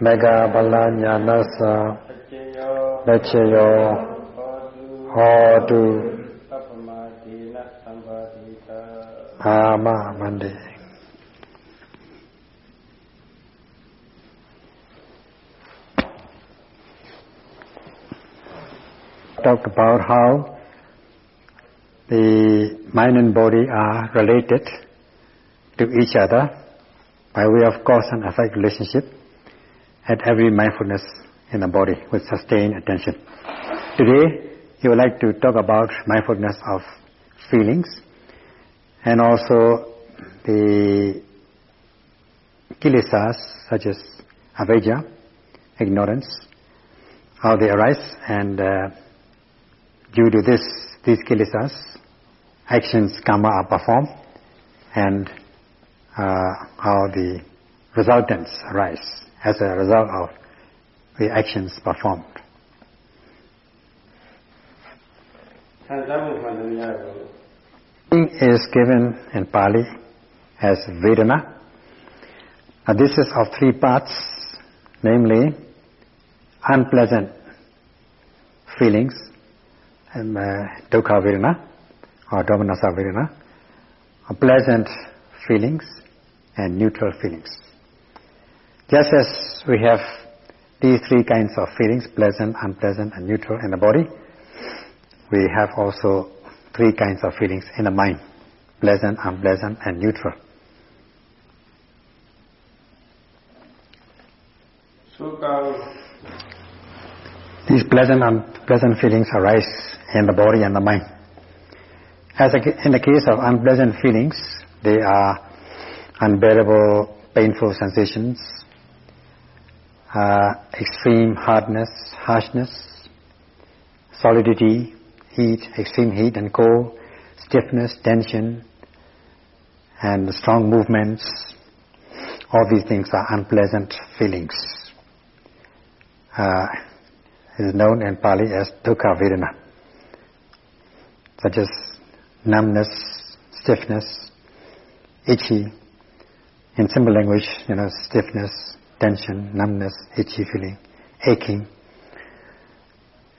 Mega Balanyanasa Lecheyo Hodu Ama mande. Talked about how the mind and body are related to each other by way of cause and effect relationship at every mindfulness in the body with sustained attention. Today, you would like to talk about mindfulness of feelings and also the kilesas such as avijja, ignorance, how they arise and uh, due to this, these kilesas, actions karma are performed and uh, how the resultants arise as a result of the actions performed. is given in Pali as Vedana. Now this is of three parts, namely unpleasant feelings, and, uh, Dukkha Vedana or Domanassa Vedana, pleasant feelings and neutral feelings. Just as we have these three kinds of feelings, pleasant, unpleasant and neutral in the body, we have also three kinds of feelings in the mind, pleasant, unpleasant and neutral. These pleasant and unpleasant feelings arise in the body and the mind. As in the case of unpleasant feelings, they are unbearable, painful sensations uh, extreme hardness, harshness, solidity, heat, extreme heat and cold, stiffness, tension, and strong movements. All these things are unpleasant feelings. Uh, is known in Pali as dukkha vedana, such as numbness, stiffness, itchy. In simple language, you know, stiffness, tension, numbness, itchy feeling, aching.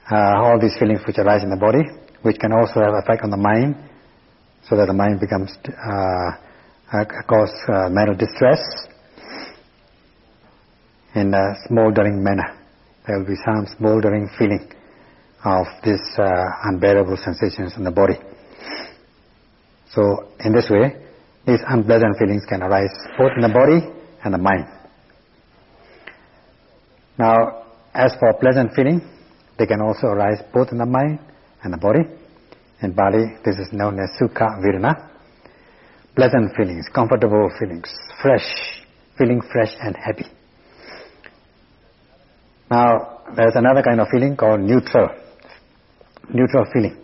Uh, all these feelings which arise in the body, which can also have effect on the mind, so that the mind becomes uh, uh, cause uh, mental distress in a smoldering manner there will be some smoldering feeling of these uh, unbearable sensations in the body. So in this way, these unpleasant feelings can arise both in the body and the mind. Now, as for pleasant feeling, they can also arise both in the mind and the body. In Pali, this is known as Sukha Vedana. Pleasant feelings, comfortable feelings, fresh, feeling fresh and happy. Now, there's another kind of feeling called neutral, neutral feeling.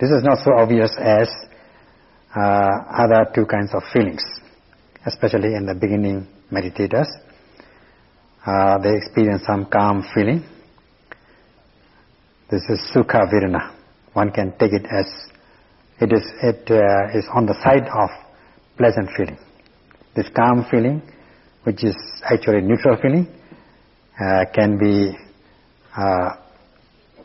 This is not so obvious as uh, other two kinds of feelings, especially in the beginning meditators. Uh, they experience some calm feeling. This is sukha vedana. One can take it as it is it uh, is on the side of pleasant feeling. This calm feeling, which is actually neutral feeling, uh, can be uh,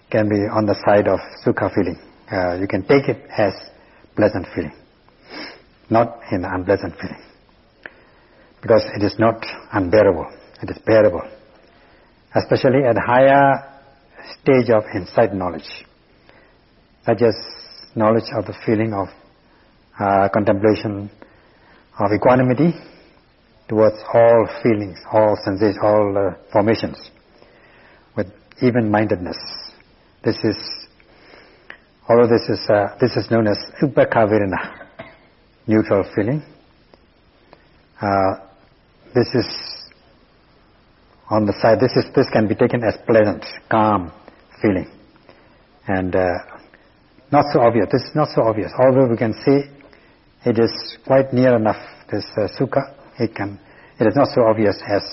can be on the side of sukha feeling. Uh, you can take it as pleasant feeling, not in unpleasant feeling, because it is not unbearable. It is bearable, especially at higher stage of insight knowledge, such as knowledge of the feeling of uh, contemplation of equanimity towards all feelings, all sensations, all uh, formations, with even-mindedness. This is, although this is uh, this is known as upekkha vedana, neutral feeling. Uh, this is on the side. This is this can be taken as pleasant, calm feeling, and uh, not so obvious. This is not so obvious. Although we can see it is quite near enough. This uh, sukha it can, it is not so obvious as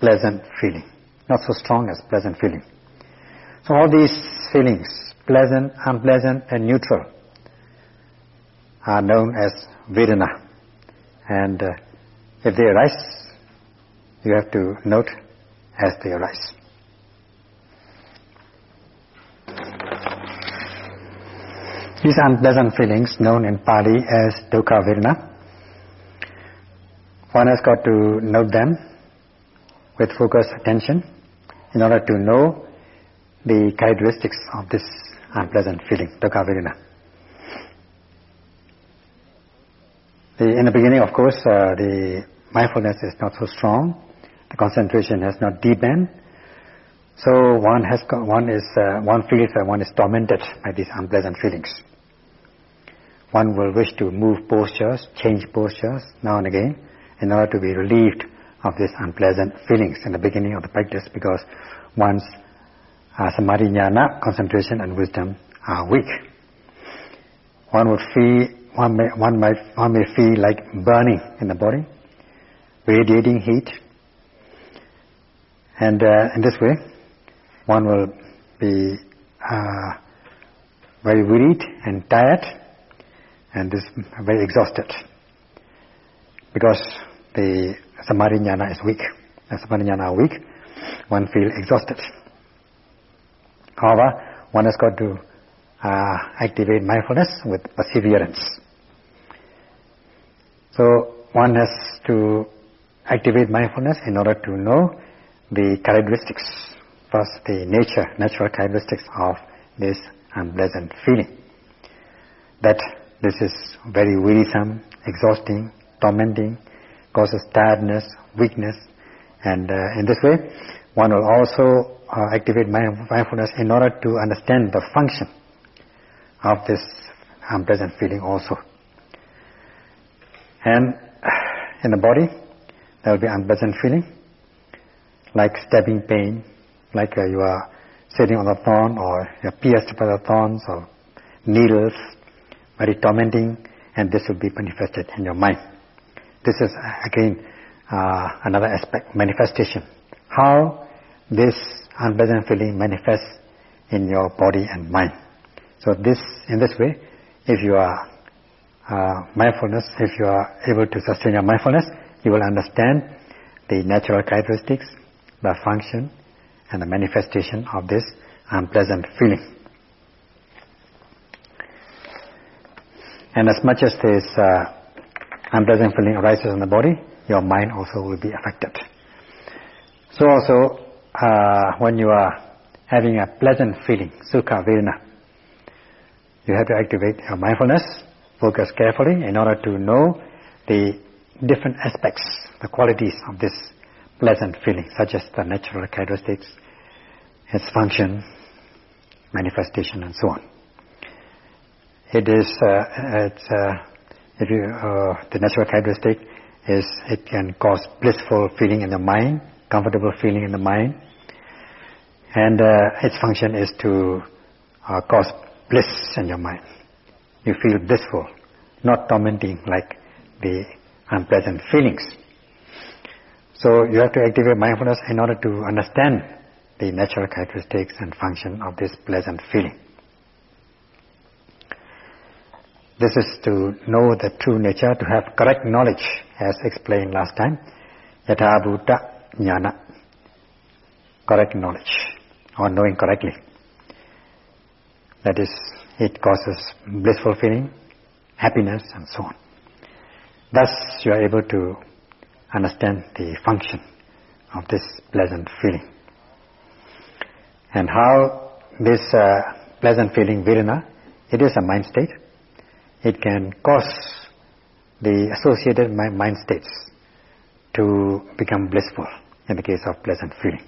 pleasant feeling, not so strong as pleasant feeling. So all these feelings, pleasant, unpleasant and neutral, are known as Vedana. And uh, if they arise, you have to note as they arise. These unpleasant feelings, known in Pali as dukkha vedana, one has got to note them with focused attention in order to know the characteristics of this unpleasant feeling, dukkha vedana. In the beginning, of course, uh, the mindfulness is not so strong, the concentration has not deepened, so one has one is uh, one feels that one is tormented by these unpleasant feelings. One will wish to move postures, change postures now and again, in order to be relieved of these unpleasant feelings in the beginning of the practice, because one's uh, samadhi jnana, concentration and wisdom are weak. One would feel one may one might one may feel like burning in the body, radiating heat, and uh, in this way, one will be uh, very wearied and tired and this very exhausted because the samadhi jnana is weak. The samadhi jnana are weak, one feels exhausted. However, one has got to uh, activate mindfulness with perseverance. So one has to activate mindfulness in order to know the characteristics First, the nature, natural characteristics of this unpleasant feeling. That this is very wearisome, exhausting, tormenting, causes tiredness, weakness, and uh, in this way, one will also uh, activate mindfulness in order to understand the function of this unpleasant feeling also. And in the body, there will be unpleasant feeling, like stabbing pain, like uh, you are sitting on a thorn or you're pierced by the thorns or needles, very tormenting, and this will be manifested in your mind. This is uh, again uh, another aspect, manifestation. How this unpleasant feeling manifests in your body and mind. So this, in this way, if you are uh, mindfulness, if you are able to sustain your mindfulness, you will understand the natural characteristics, the function, and the manifestation of this unpleasant feeling. And as much as this uh, unpleasant feeling arises in the body, your mind also will be affected. So also, uh, when you are having a pleasant feeling, sukha vedana, you have to activate your mindfulness, focus carefully in order to know the different aspects, the qualities of this pleasant feeling, such as the natural characteristics, its function, manifestation, and so on. It is, uh, it's, uh, if you, uh, the natural characteristic is it can cause blissful feeling in the mind, comfortable feeling in the mind, and uh, its function is to uh, cause bliss in your mind. You feel blissful, not tormenting like the unpleasant feelings. So you have to activate mindfulness in order to understand the natural characteristics and function of this pleasant feeling. This is to know the true nature, to have correct knowledge, as explained last time. Yatha bhuta jnana. Correct knowledge, or knowing correctly. That is, it causes blissful feeling, happiness, and so on. Thus, you are able to understand the function of this pleasant feeling. And how this uh, pleasant feeling, vedana, it is a mind state. It can cause the associated mind states to become blissful in the case of pleasant feeling.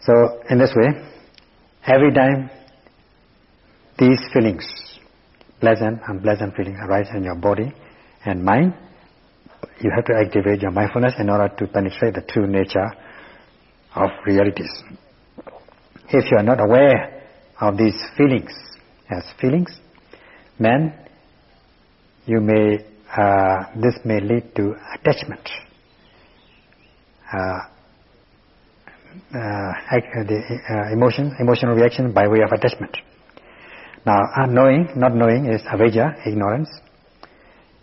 So in this way, every time these feelings, pleasant, and unpleasant feelings arise in your body and mind, you have to activate your mindfulness in order to penetrate the true nature of realities. If you are not aware of these feelings as feelings, then you may, uh, this may lead to attachment. Uh, uh, the uh, emotion, emotional reaction by way of attachment. Now, knowing, not knowing is avijja, ignorance,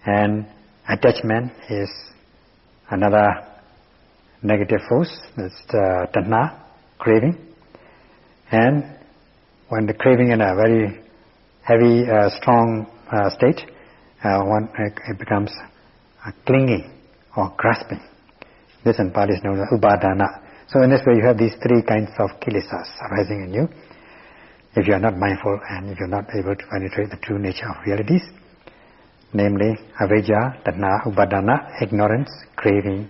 and attachment is another negative force, that's the tanha, craving. And when the craving in a very heavy, uh, strong uh, state, uh, one it becomes clinging or grasping. This in Pali is known as upadana. So in this way you have these three kinds of kilesas arising in you. If you are not mindful and if you are not able to penetrate the true nature of realities, namely avijja, tanha, upadana, ignorance, craving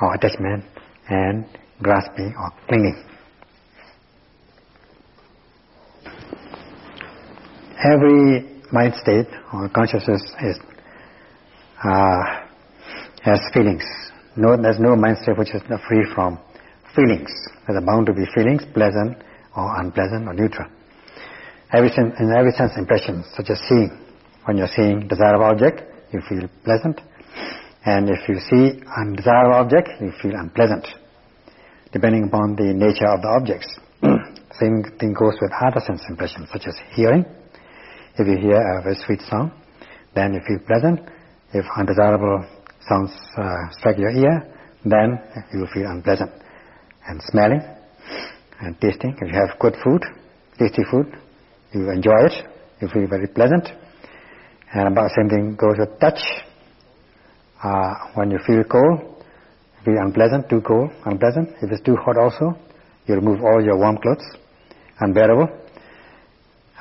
or attachment, and grasping or clinging. Every mind state or consciousness is uh, has feelings. No, there's no mind state which is free from feelings. There's bound to be feelings, pleasant or unpleasant or neutral. Every sense, in every sense impression, such as seeing. When you're seeing desirable object, you feel pleasant. And if you see undesirable object, you feel unpleasant, depending upon the nature of the objects. Same thing goes with other sense impressions, such as hearing. If you hear a very sweet sound, then you feel pleasant. If undesirable sounds uh, strike your ear, then you feel unpleasant. And smelling and tasting. If you have good food, tasty food, you enjoy it, you feel very pleasant. And about the same thing goes with touch. Uh, when you feel cold, feel unpleasant, too cold, unpleasant. If it's too hot also, you remove all your warm clothes, unbearable.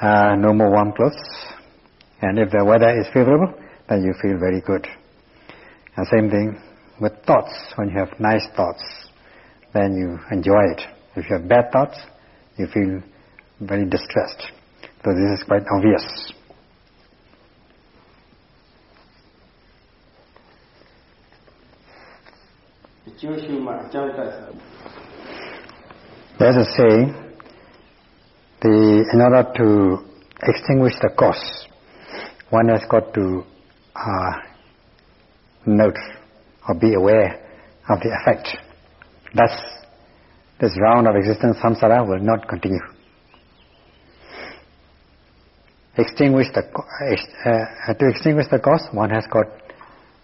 Uh, no more warm clothes. And if the weather is favorable, then you feel very good. And same thing with thoughts. When you have nice thoughts, then you enjoy it. If you have bad thoughts, you feel very distressed. So this is quite obvious. There's a saying, the, in order to extinguish the cause, one has got to uh, note or be aware of the effect. Thus, this round of existence, samsara, will not continue. Extinguish the, uh, to extinguish the cause, one has got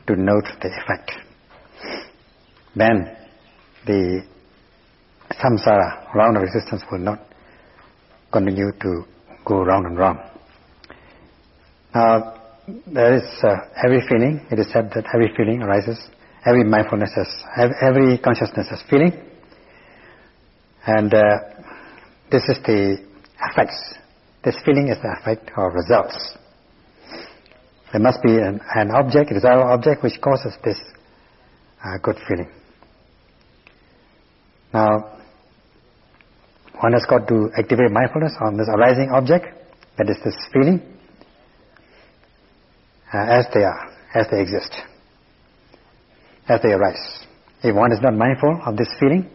to note the effect then the samsara, round of existence, will not continue to go round and round. Now, there is uh, every feeling, it is said that every feeling arises, every mindfulness has, every consciousness has feeling, and uh, this is the effects. This feeling is the effect or results. There must be an, an object, desirable object, which causes this uh, good feeling. Now, one has got to activate mindfulness on this arising object, that is this feeling, uh, as they are, as they exist, as they arise. If one is not mindful of this feeling,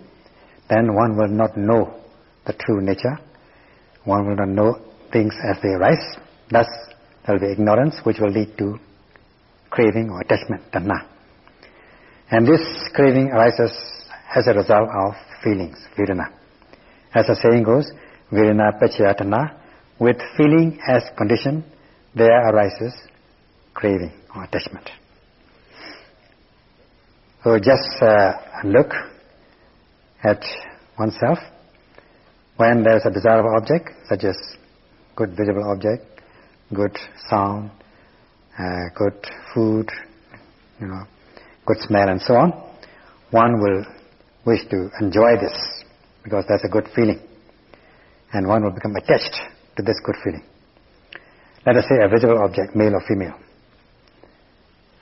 then one will not know the true nature. One will not know things as they arise. Thus, there will be ignorance which will lead to craving or attachment, tanha. And this craving arises as a result of feelings, vedana. As the saying goes, vedana pachayatana, with feeling as condition, there arises craving or attachment. So just uh, look at oneself. When there is a desirable object, such as good visible object, good sound, uh, good food, you know, good smell and so on, one will wish to enjoy this because that's a good feeling. And one will become attached to this good feeling. Let us say a visible object, male or female,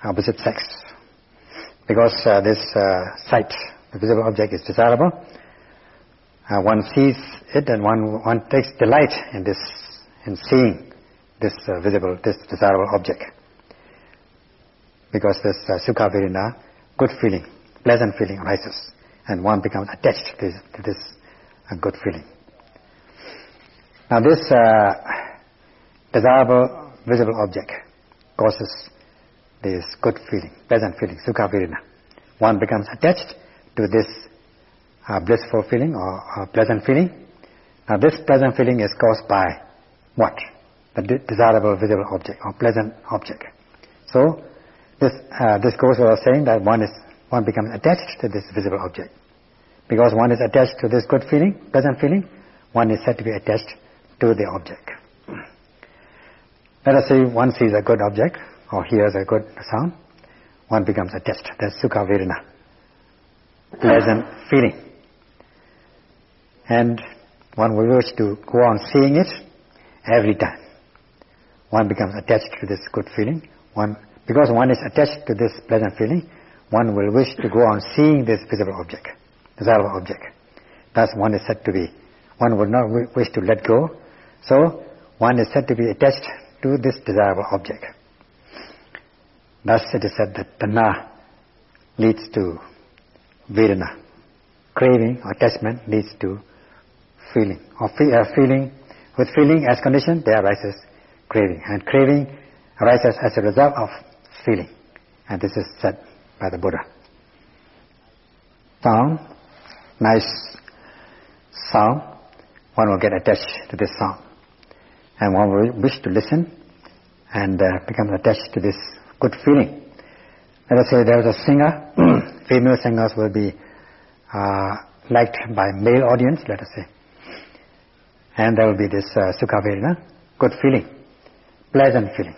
opposite sex. Because uh, this uh, sight, the visible object is desirable, uh, one sees it and one, one takes delight in this, in seeing this uh, visible, this desirable object. Because this uh, sukha vedana, good feeling, pleasant feeling arises and one becomes attached to this, to this uh, good feeling. Now this uh, desirable visible object causes this good feeling, pleasant feeling, sukha vedana. One becomes attached to this uh, blissful feeling or, or, pleasant feeling. Now this pleasant feeling is caused by what? The de- desirable visible object or pleasant object. So this uh, this goes without saying that one is one becomes attached to this visible object. Because one is attached to this good feeling, pleasant feeling, one is said to be attached to the object. Let us say one sees a good object or hears a good sound, one becomes attached. That's sukha vedana, pleasant feeling. And one will wish to go on seeing it every time. One becomes attached to this good feeling. One, because one is attached to this pleasant feeling, one will wish to go on seeing this visible object, desirable object. Thus one is said to be, one would not wish to let go. So one is said to be attached to this desirable object. Thus it is said that tanha leads to vedana. Craving or attachment leads to feeling. Or fe- uh, feeling, with feeling as condition, there arises craving. And craving arises as a result of feeling. And this is said by the Buddha. Sound, nice sound, one will get attached to this sound. And one will wish to listen and uh, become attached to this good feeling. Let us say there is a singer, female singers will be uh, liked by male audience, let us say. And there will be this uh, sukha vedana, good feeling, pleasant feeling.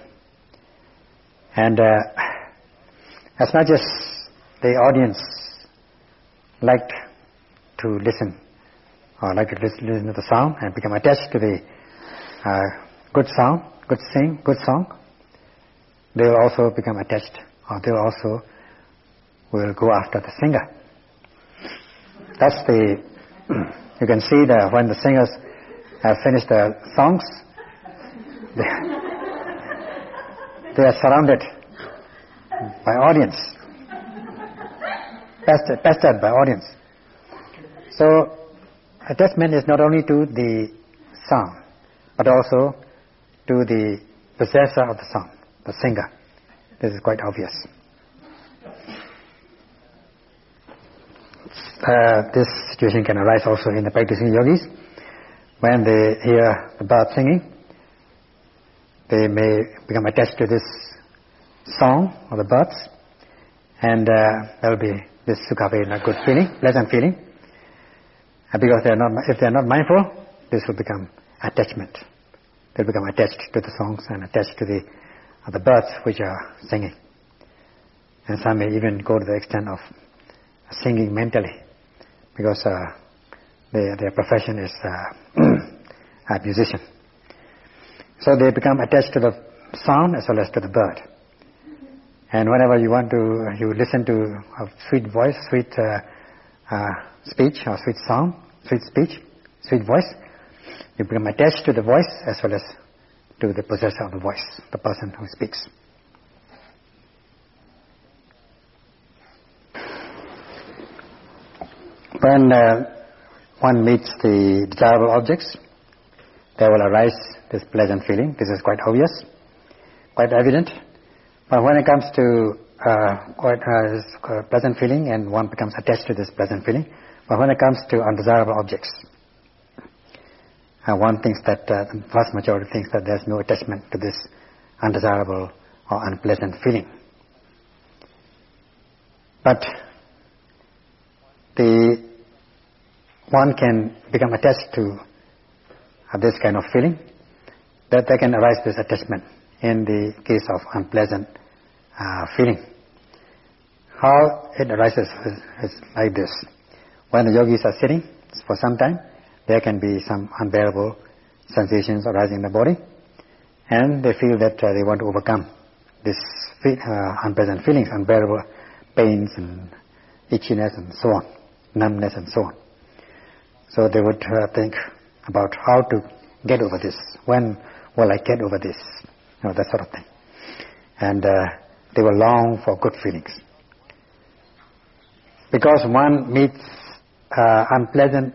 And uh, as much as the audience liked to listen or like to listen, to the sound and become attached to the uh, good sound, good sing, good song, they will also become attached or they will also will go after the singer. That's the, you can see that when the singers have finished their songs, they, they are surrounded by audience, pestered, pestered by audience. So attachment is not only to the sound, but also to the possessor of the sound, the singer. This is quite obvious. Uh, this situation can arise also in the practicing yogis. When they hear the bird singing, they may become attached to this song of the birds, and uh, there will be this sukha vedana, good feeling, pleasant feeling. And because they are not, if they are not mindful, this will become attachment. They'll become attached to the songs and attached to the uh, the birds which are singing. And some may even go to the extent of singing mentally, because uh, their their profession is uh, a musician. So they become attached to the sound as well as to the bird. And whenever you want to, you listen to a sweet voice, sweet uh, speech, or sweet sound, sweet speech, sweet voice, you become attached to the voice as well as to the possessor of the voice, the person who speaks. When uh, one meets the desirable objects, there will arise this pleasant feeling. This is quite obvious, quite evident. But when it comes to uh, quite uh, pleasant feeling and one becomes attached to this pleasant feeling, but when it comes to undesirable objects, uh, one thinks that, uh, the vast majority thinks that there's no attachment to this undesirable or unpleasant feeling. But the one can become attached to uh, this kind of feeling, that there can arise this attachment in the case of unpleasant uh, feeling. How it arises is, like this. When the yogis are sitting for some time, there can be some unbearable sensations arising in the body, and they feel that uh, they want to overcome this uh, unpleasant feelings, unbearable pains and itchiness and so on, numbness and so on. So they would uh, think about how to get over this. When will I get over this? You know, that sort of thing. And uh, they will long for good feelings. Because one meets uh, unpleasant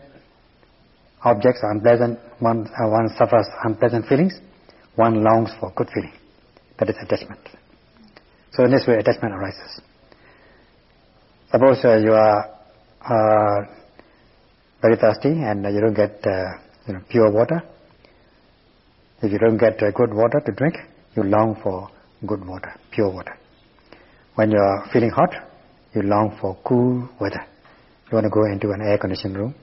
objects, unpleasant, one, uh, one suffers unpleasant feelings, one longs for good feeling. That is attachment. So in this way, attachment arises. Suppose uh, you are uh, very thirsty and you don't get uh, you know, pure water. If you don't get uh, good water to drink, you long for good water, pure water. When you are feeling hot, you long for cool weather. You want to go into an air-conditioned room.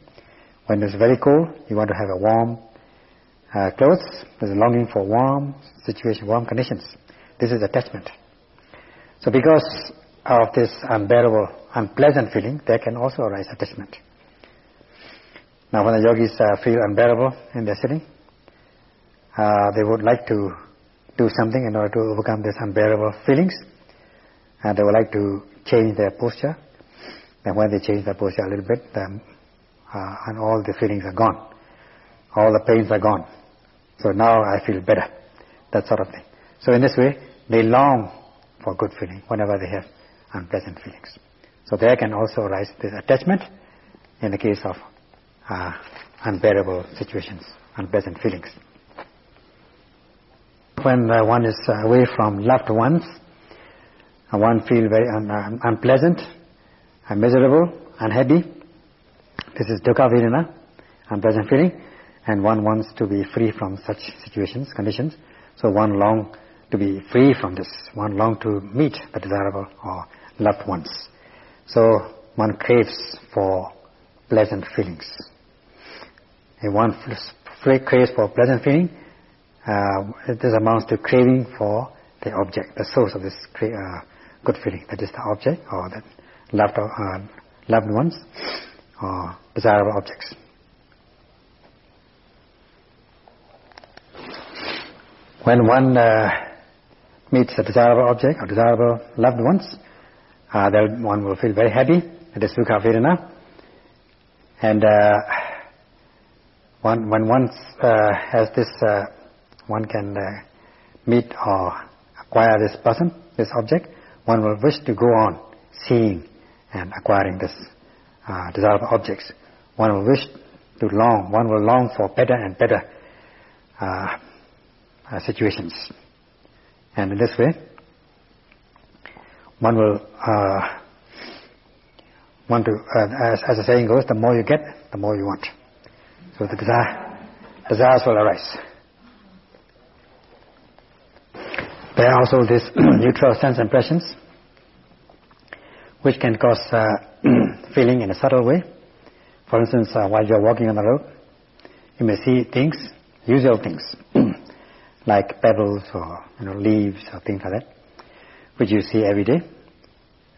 When it's very cold, you want to have a warm uh, clothes. There's a longing for warm situation, warm conditions. This is attachment. So because of this unbearable, unpleasant feeling, there can also arise attachment. Now when the yogis uh, feel unbearable in their sitting, uh, they would like to do something in order to overcome these unbearable feelings. And they would like to change their posture. And when they change their posture a little bit, then, uh, and all the feelings are gone. All the pains are gone. So now I feel better. That sort of thing. So in this way, they long for good feeling whenever they have unpleasant feelings. So there can also arise this attachment in the case of uh, unbearable situations, unpleasant feelings. When uh, one is away from loved ones, uh, one feels very un- un- unpleasant, miserable, unhappy. This is dukkha vedana, unpleasant feeling, and one wants to be free from such situations, conditions. So one long to be free from this. One long to meet the desirable or loved ones. So one craves for pleasant feelings. If one craves for pleasant feeling, uh, this amounts to craving for the object, the source of this uh, good feeling. That is the object or the loved, uh, loved ones or desirable objects. When one uh, meets a desirable object or desirable loved ones, uh, then one will feel very happy. It is sukha vedana. And uh, one, when one uh, has this, uh, one can uh, meet or acquire this person, this object, one will wish to go on seeing and acquiring this uh, desirable objects. One will wish to long, one will long for better and better uh, situations. And in this way, one will uh, want to, uh, as, as the saying goes, the more you get, the more you want. So the desire, desires will arise. There are also these neutral sense impressions, which can cause uh, feeling in a subtle way. For instance, uh, while you're walking on the road, you may see things, usual things, like pebbles or you know leaves or things like that, which you see every day.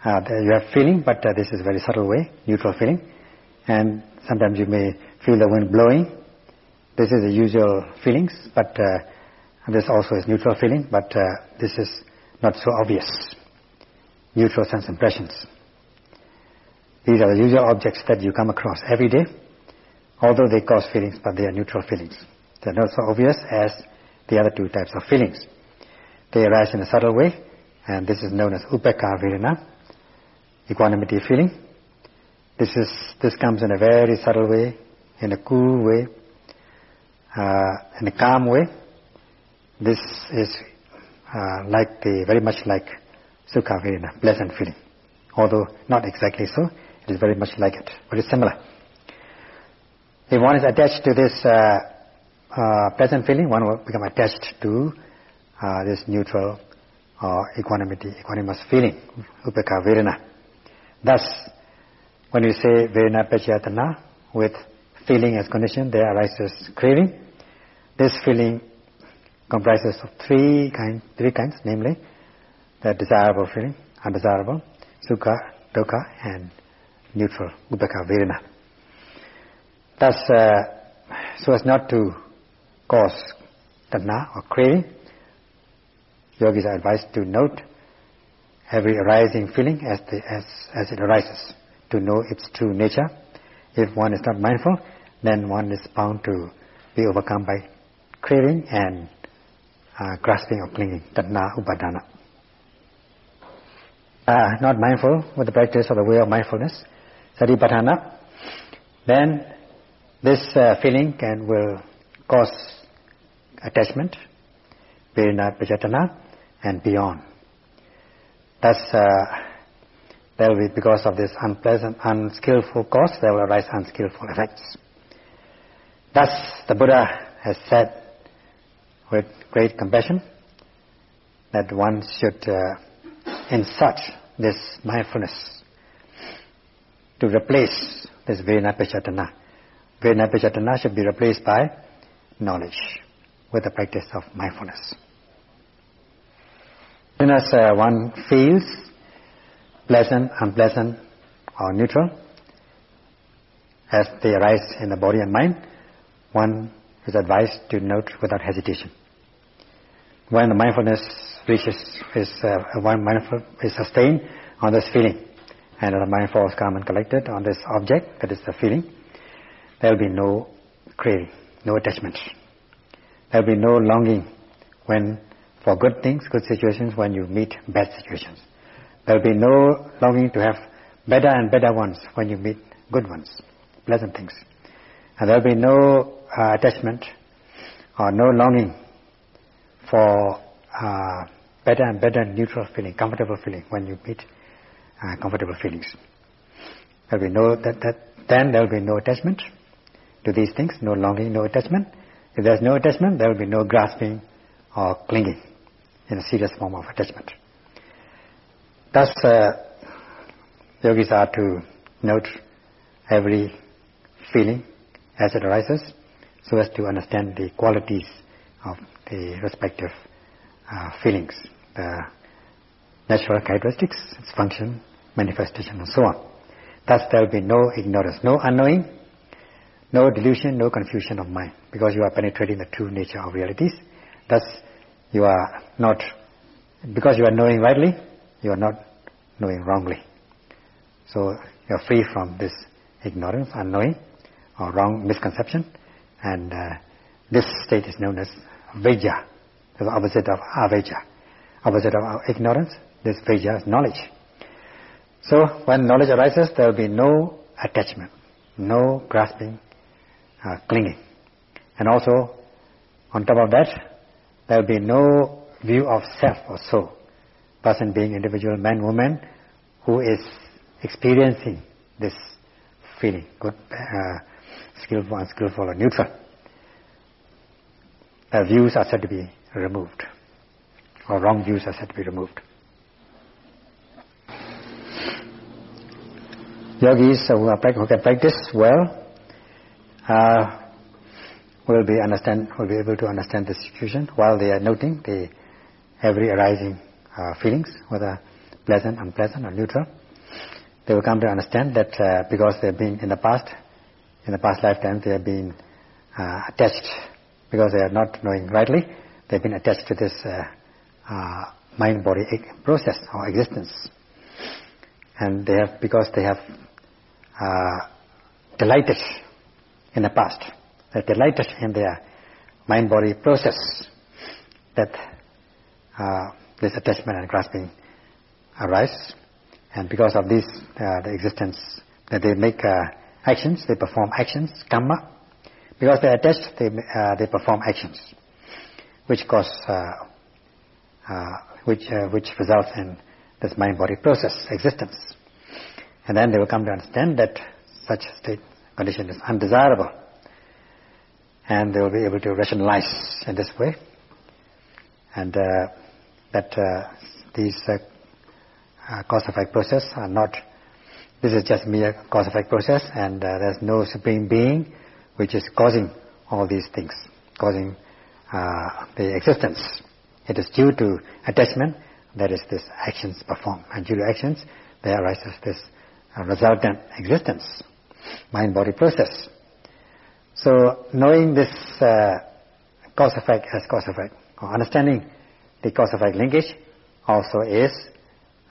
Uh, you have feeling, but uh, this is a very subtle way, neutral feeling, and sometimes you may feel the wind blowing. This is the usual feelings, but uh, this also is neutral feeling, but uh, this is not so obvious. Neutral sense impressions. These are the usual objects that you come across every day, although they cause feelings, but they are neutral feelings. They're not so obvious as the other two types of feelings. They arise in a subtle way, and this is known as upekkha vedana, equanimity feeling. This is this comes in a very subtle way, in a cool way, uh, in a calm way. This is uh, like the very much like sukha vedana, pleasant feeling. Although not exactly so, it is very much like it, very similar. If one is attached to this uh, uh, pleasant feeling, one will become attached to uh, this neutral or equanimity, equanimous feeling, upekkha vedana. Thus, when you say vedana pachayatana, with feeling as condition, there arises craving. This feeling comprises of three kind, three kinds, namely the desirable feeling, undesirable, sukha, dukkha, and neutral, upekkha vedana. Thus, uh, so as not to cause tanha or craving, yogis are advised to note every arising feeling as, the, as, as it arises, to know its true nature. If one is not mindful, then one is bound to be overcome by craving and uh, grasping or clinging, tanha upadana. Uh, not mindful with the practice of the way of mindfulness, satipatthana, then this uh, feeling can will cause attachment, vedana pachayatana, and beyond. Thus, uh, there will be, because of this unpleasant, unskillful cause, there will arise unskillful effects. Thus, the Buddha has said with great compassion that one should uh, insert this mindfulness to replace this Vedanapachatana. Vedanapachatana should be replaced by knowledge with the practice of mindfulness. As as uh, one feels pleasant, unpleasant, or neutral, as they arise in the body and mind, one is advised to note without hesitation. When the mindfulness reaches, is, uh, one mindful is sustained on this feeling, and the mind falls calm and collected on this object, that is the feeling, there will be no craving, no attachment. There will be no longing when for good things, good situations, when you meet bad situations. There will be no longing to have better and better ones when you meet good ones, pleasant things. And there will be no uh, attachment or no longing for uh, better and better neutral feeling, comfortable feeling when you meet uh, comfortable feelings. There will be no that, that then there will be no attachment to these things, no longing, no attachment. If there is no attachment, there will be no grasping or clinging in a serious form of attachment. Thus, uh, yogis are to note every feeling as it arises so as to understand the qualities of the respective uh, feelings, the natural characteristics, its function, manifestation and so on. Thus there will be no ignorance, no unknowing, no delusion, no confusion of mind because you are penetrating the true nature of realities. Thus you are not, because you are knowing rightly, you are not knowing wrongly. So you are free from this ignorance, unknowing, or wrong misconception, and uh, this state is known as Vijja, the opposite of avijja, opposite of ignorance. This Vijja is knowledge. So when knowledge arises, there will be no attachment, no grasping, uh, clinging. And also, on top of that, there will be no view of self or soul. Person being individual, man, woman, who is experiencing this feeling, good, uh, skillful, unskillful, or neutral. The views are said to be removed, or wrong views are said to be removed. Yogis who, are, who can practice well uh, will be understand will be able to understand the situation while they are noting the every arising uh, feelings, whether pleasant, unpleasant, or neutral. They will come to understand that uh, because they have been in the past, in the past lifetime, they have been uh, attached because they are not knowing rightly. They have been attached to this uh, uh, mind-body process or existence, and they have because they have uh, delighted in the past they delighted in their mind-body process, that uh, this attachment and grasping arise, and because of this, uh, the existence, that they make uh, actions, they perform actions, karma. Because they are attached, they, uh, they perform actions, which cause, uh, uh, which, which results in this mind-body process, existence. And then they will come to understand that such state condition is undesirable and they will be able to rationalize in this way and uh, that uh, these uh, uh cause effect process are not this is just mere cause effect process and uh, there's no supreme being which is causing all these things causing uh, the existence it is due to attachment that is this actions performed and due to actions there arises this resultant existence mind body process so knowing this uh, cause effect as cause effect, or understanding the cause effect linkage also is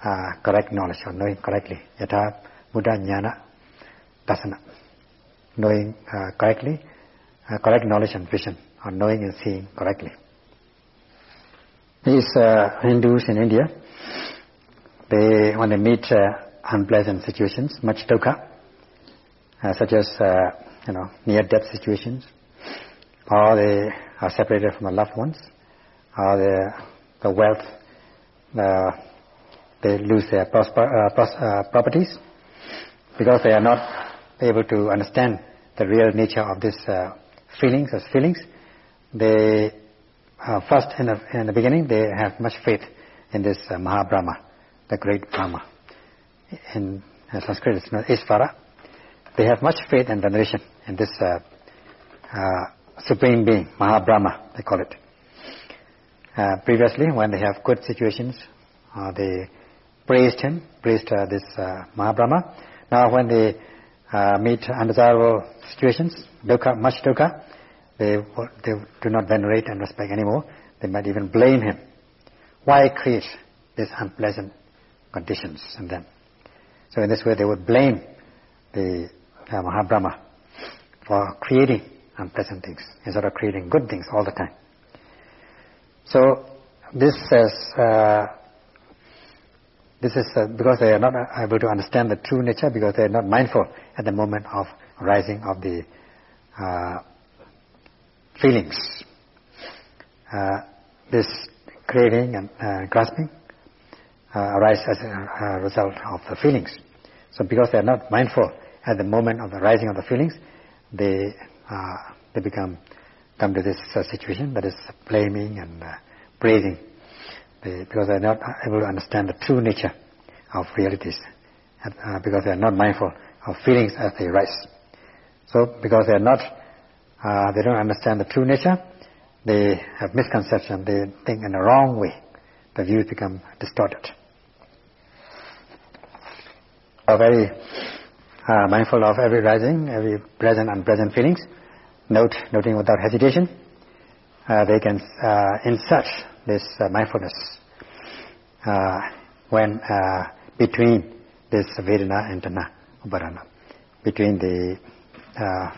uh, correct knowledge or knowing correctly. Yatha Bhuta Jnana Dasana. Knowing uh, correctly, uh, correct knowledge and vision, or knowing and seeing correctly. These uh, Hindus in India, they when they meet uh, unpleasant situations, much dukkha, such as you know, near-death situations, or they are separated from the loved ones, or the, the wealth, uh, they lose their prosper, uh, pros, uh, properties because they are not able to understand the real nature of these uh, feelings as feelings. They uh, first in the, in the beginning they have much faith in this uh, Maha Brahma, the great Brahma. In uh, Sanskrit known Isvara, they have much faith and veneration in this uh, uh, Supreme Being, Mahabrahma, they call it. Uh, previously, when they have good situations, they praised him, praised uh, this uh, Mahabrahma. Now when they uh, meet undesirable situations, dukkha, much dukkha, they, they do not venerate and respect anymore. They might even blame him. Why create these unpleasant conditions in them? So in this way they would blame the uh, Mahabrahma for creating unpleasant things instead of creating good things all the time. So this is uh, this is uh, because they are not able to understand the true nature because they are not mindful at the moment of rising of the uh, feelings. Uh, this craving and uh, grasping uh, arise as a, result of the feelings. So because they are not mindful at the moment of the rising of the feelings, they uh, they become come to this uh, situation that is blaming and uh, praising, because they are not able to understand the true nature of realities, because they are not mindful of feelings as they rise. So because they are not, they don't understand the true nature, they have misconception, they think in the wrong way. The views become distorted. Are very uh, mindful of every rising, every present and present feelings, note, noting without hesitation. Uh, they can uh, insert this uh, mindfulness uh, when uh, between this Vedana and Upadana, between the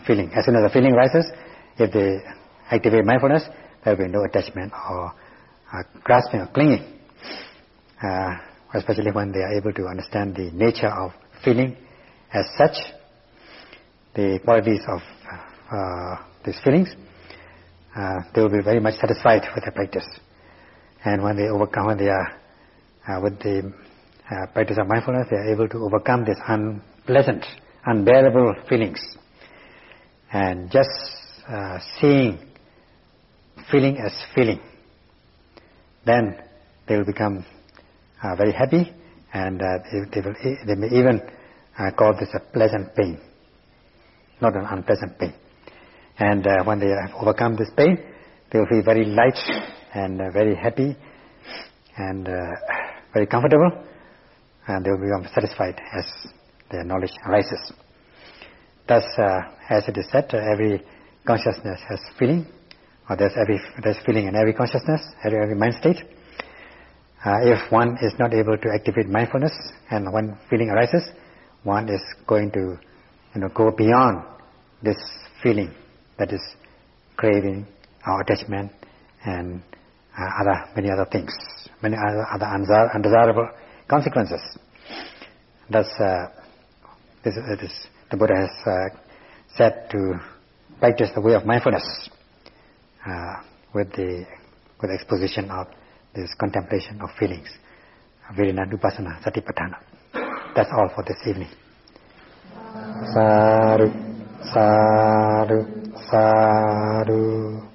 feeling. As soon as the feeling rises, if they activate mindfulness, there will be no attachment or uh, grasping or clinging, uh, especially when they are able to understand the nature of feeling as such, the qualities of uh, these feelings, uh, they will be very much satisfied with their practice. And when they overcome, when they are uh, with the uh, practice of mindfulness, they are able to overcome these unpleasant, unbearable feelings. And just seeing feeling as feeling. Then they will become uh, very happy and uh, they, they, will, they may even uh, call this a pleasant pain, not an unpleasant pain. And uh, when they have overcome this pain, they will feel very light and uh, very happy and uh, very comfortable and they will become satisfied as their knowledge arises. Thus, as it is said, every consciousness has feeling or there's every there's feeling in every consciousness, every, every mind state. Uh, if one is not able to activate mindfulness, and when feeling arises, one is going to, you know, go beyond this feeling that is craving or attachment and uh, other many other things, many other, undesirable consequences. Thus, uh, this, this, the Buddha has uh, said to practice the way of mindfulness uh, with the with the exposition of this contemplation of feelings, Vedananupassana Satipatthana. That's all for this evening. Sadhu, sadhu, sadhu.